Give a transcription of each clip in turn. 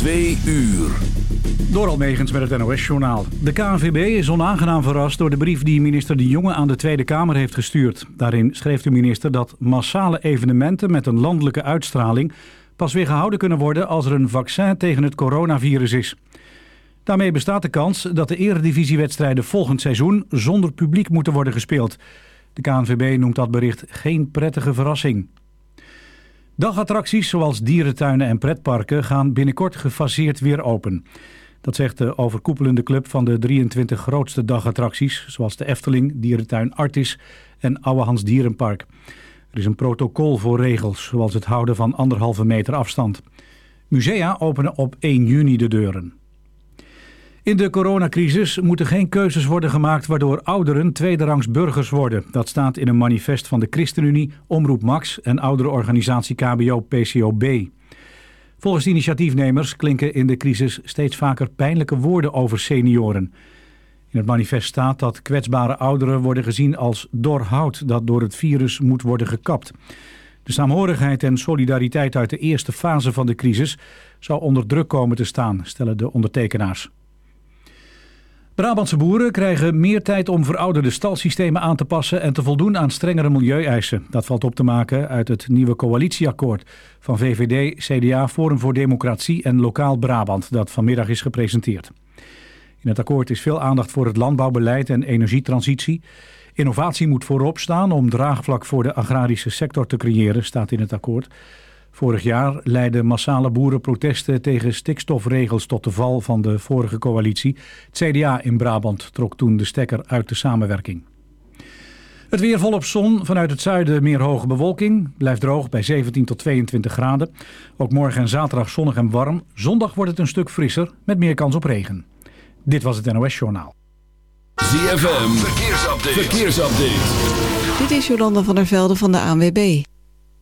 Twee uur. Door Almegens met het NOS-journaal. De KNVB is onaangenaam verrast door de brief die minister De Jonge aan de Tweede Kamer heeft gestuurd. Daarin schreef de minister dat massale evenementen met een landelijke uitstraling pas weer gehouden kunnen worden als er een vaccin tegen het coronavirus is. Daarmee bestaat de kans dat de eredivisiewedstrijden volgend seizoen zonder publiek moeten worden gespeeld. De KNVB noemt dat bericht geen prettige verrassing. Dagattracties zoals dierentuinen en pretparken gaan binnenkort gefaseerd weer open. Dat zegt de overkoepelende club van de 23 grootste dagattracties... zoals de Efteling, Dierentuin Artis en Ouwehands Dierenpark. Er is een protocol voor regels, zoals het houden van anderhalve meter afstand. Musea openen op 1 juni de deuren. In de coronacrisis moeten geen keuzes worden gemaakt waardoor ouderen tweederangs burgers worden. Dat staat in een manifest van de ChristenUnie, Omroep Max en ouderenorganisatie KBO-PCOB. Volgens de initiatiefnemers klinken in de crisis steeds vaker pijnlijke woorden over senioren. In het manifest staat dat kwetsbare ouderen worden gezien als doorhout dat door het virus moet worden gekapt. De saamhorigheid en solidariteit uit de eerste fase van de crisis zou onder druk komen te staan, stellen de ondertekenaars. Brabantse boeren krijgen meer tijd om verouderde stalsystemen aan te passen en te voldoen aan strengere milieueisen. Dat valt op te maken uit het nieuwe coalitieakkoord van VVD, CDA, Forum voor Democratie en Lokaal Brabant dat vanmiddag is gepresenteerd. In het akkoord is veel aandacht voor het landbouwbeleid en energietransitie. Innovatie moet voorop staan om draagvlak voor de agrarische sector te creëren, staat in het akkoord. Vorig jaar leidden massale boerenprotesten tegen stikstofregels tot de val van de vorige coalitie. Het CDA in Brabant trok toen de stekker uit de samenwerking. Het weer volop zon, vanuit het zuiden meer hoge bewolking. Blijft droog bij 17 tot 22 graden. Ook morgen en zaterdag zonnig en warm. Zondag wordt het een stuk frisser met meer kans op regen. Dit was het NOS Journaal. ZFM, verkeersupdate. verkeersupdate. Dit is Jolanda van der Velde van de ANWB.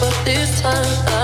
But this time. I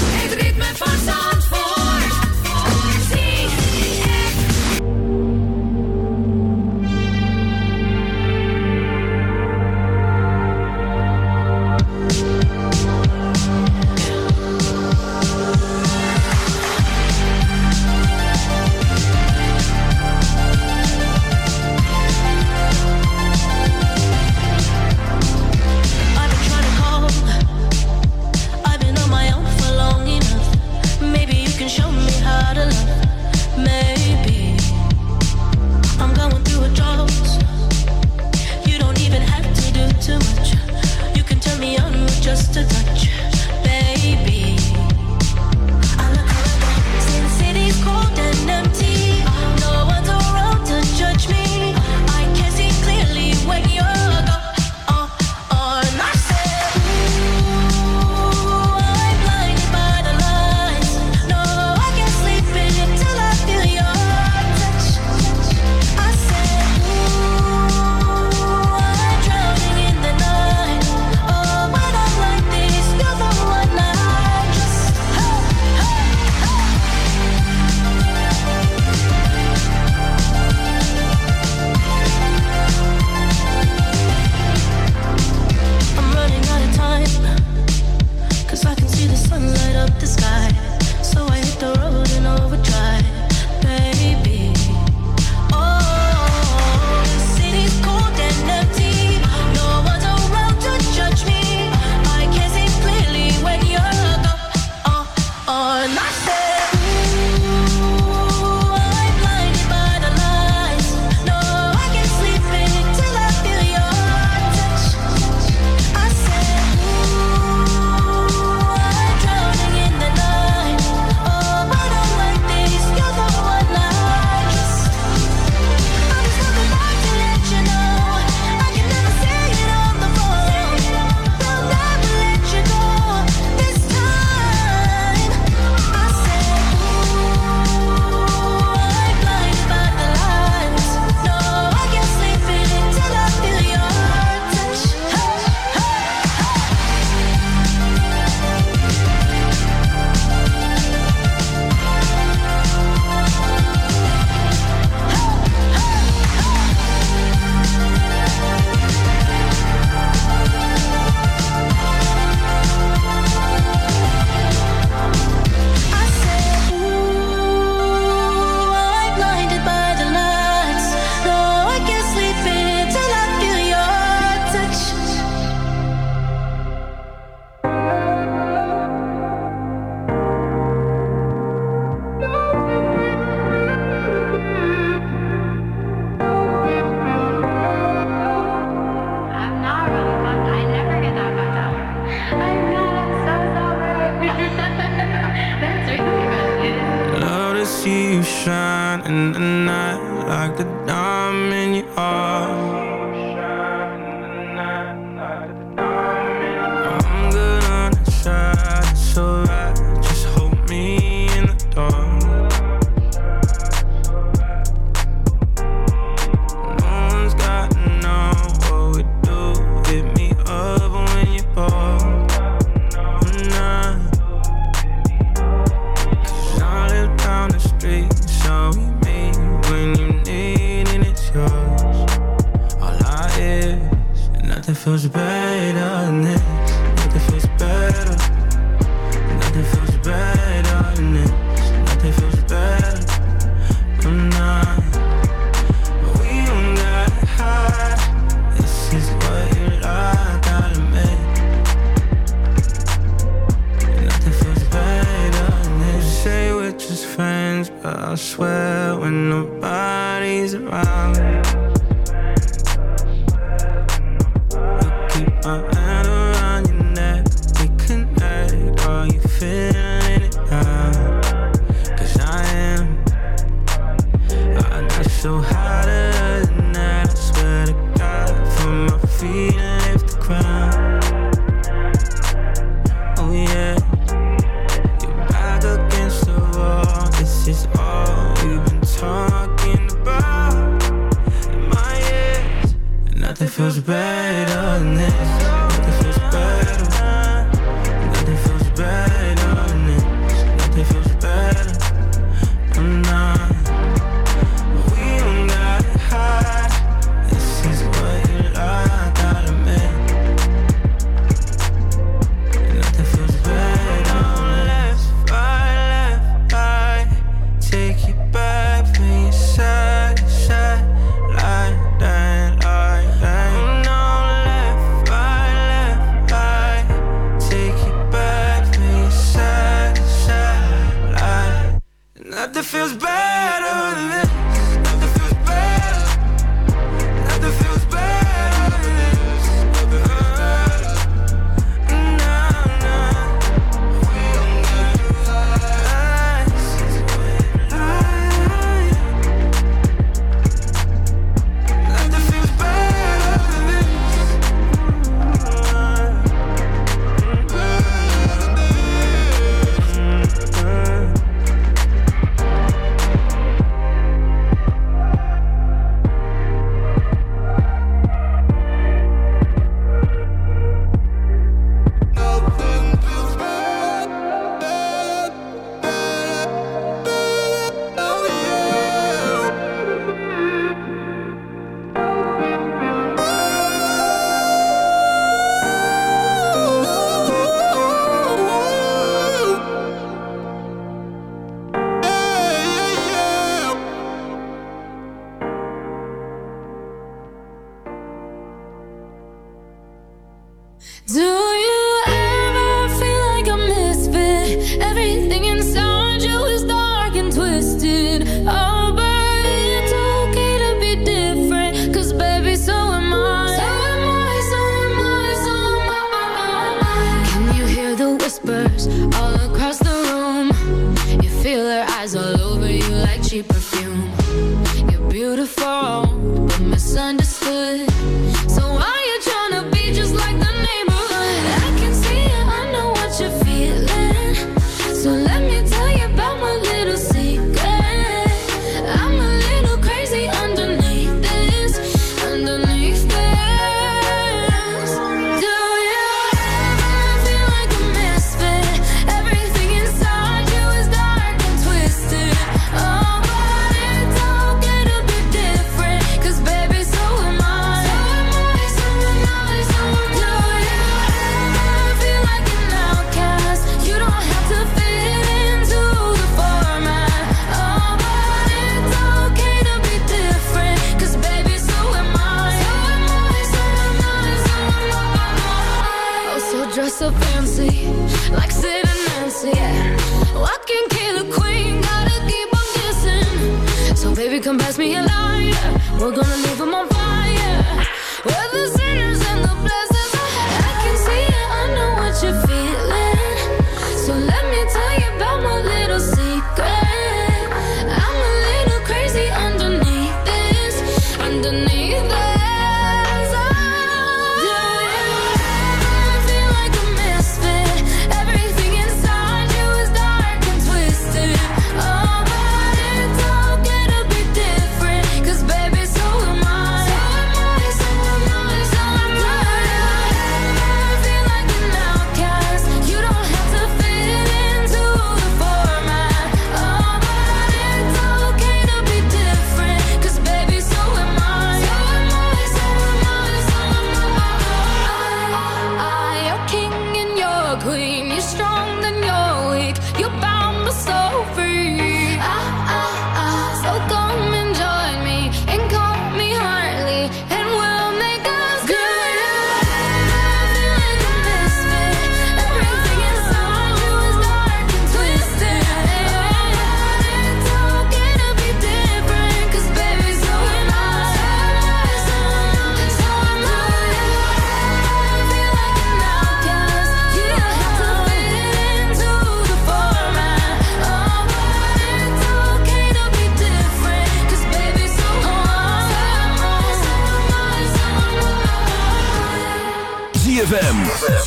better than this.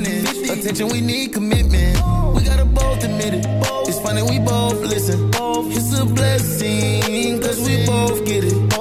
50. Attention, we need commitment. We gotta both admit it. It's funny, we both listen. It's a blessing, cause we both get it.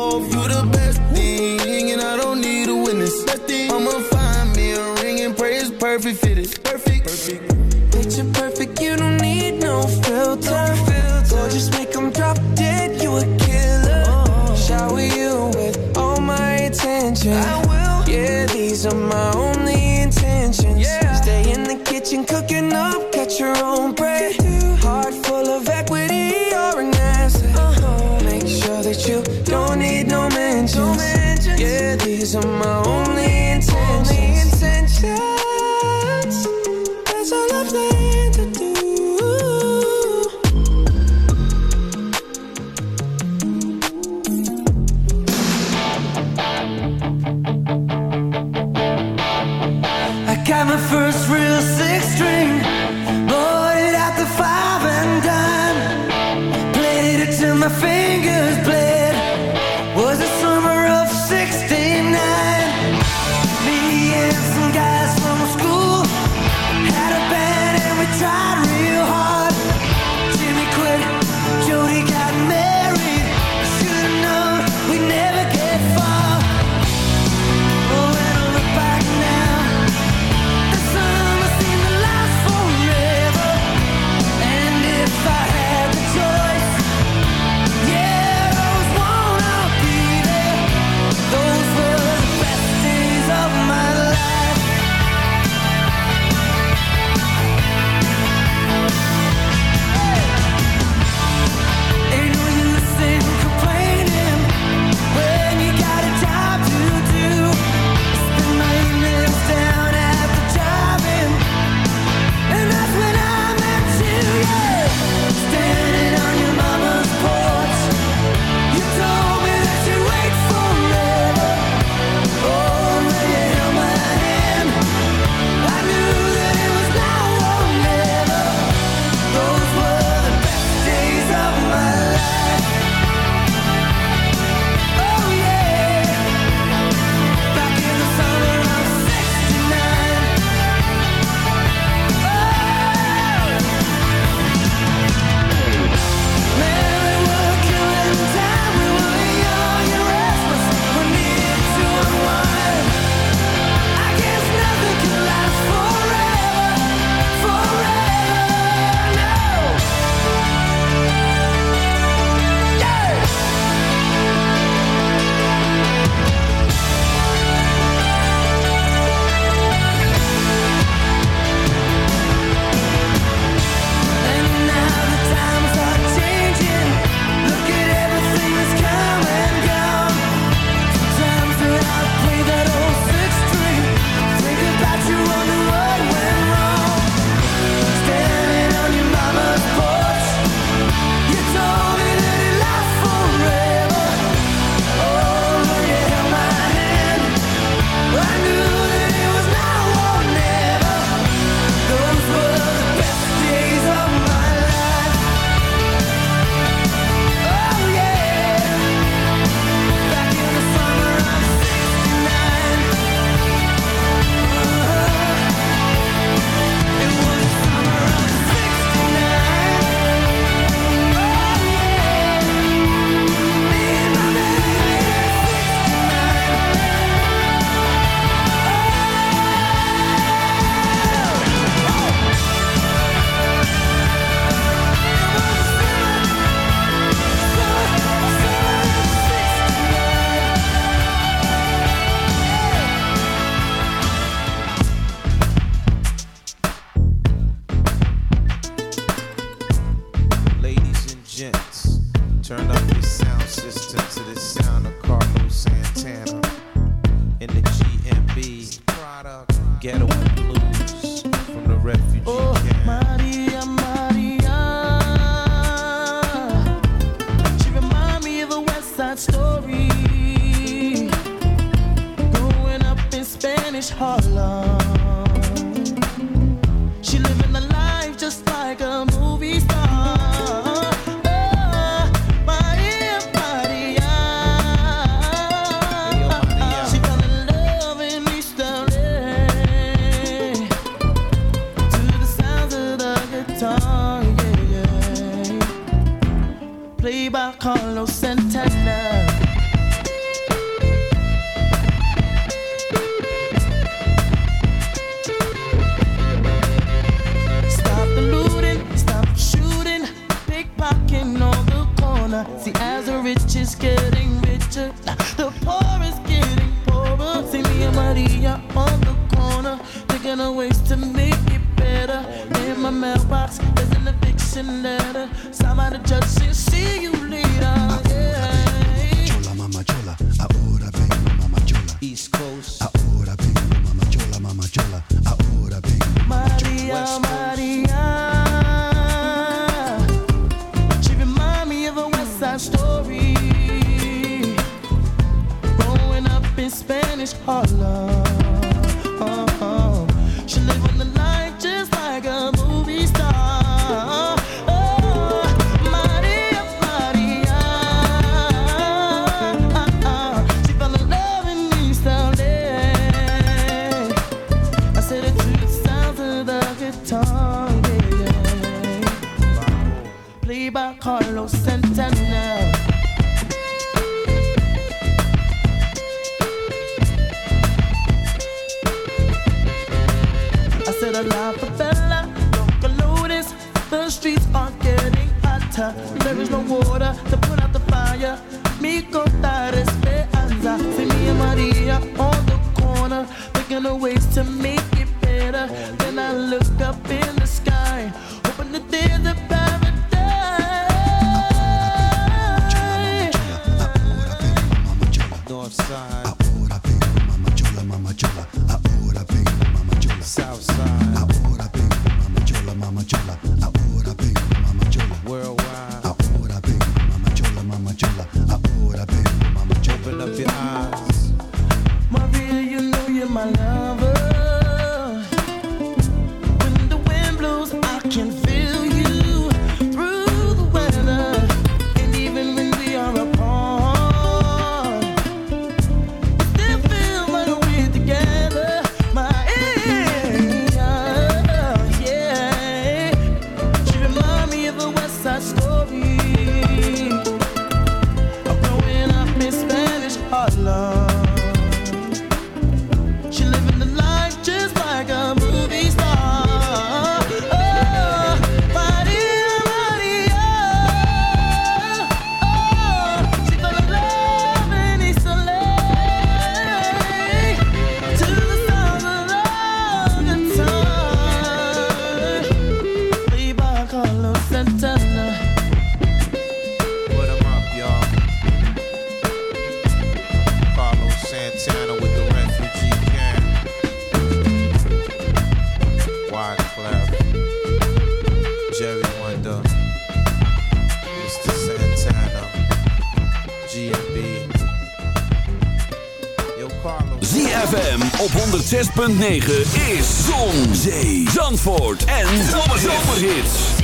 9 is Zon, Zee, Zandvoort en Zomerhits.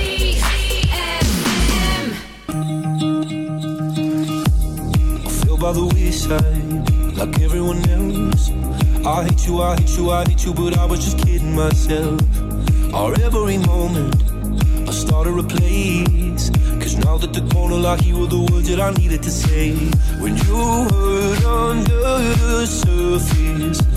Zomer by the wayside, like everyone else. I hate you, I hate you, I hate you But I was just kidding myself. Our every moment I started a place. Cause now that the corner like you were the words that I needed to say. When you were under the surface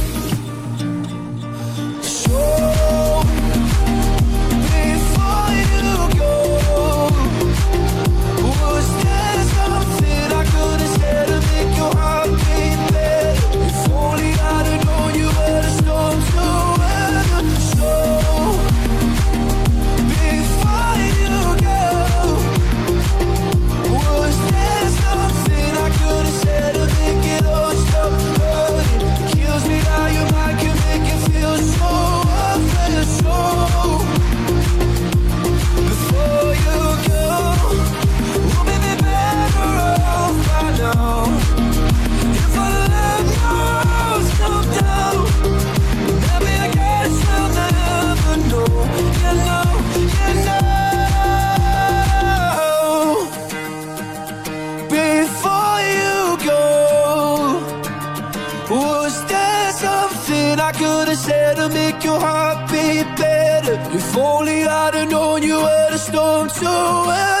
to make your heart beat better. If only I'd have known you were the storm to weather.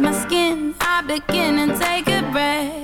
my skin. I begin and take a breath.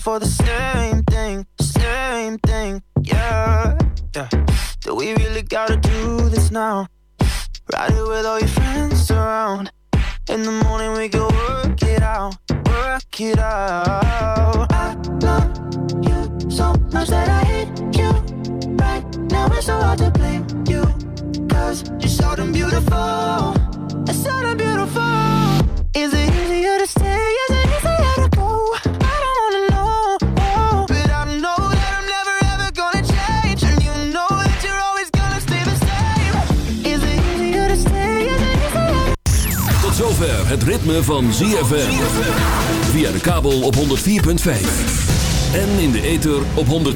for the.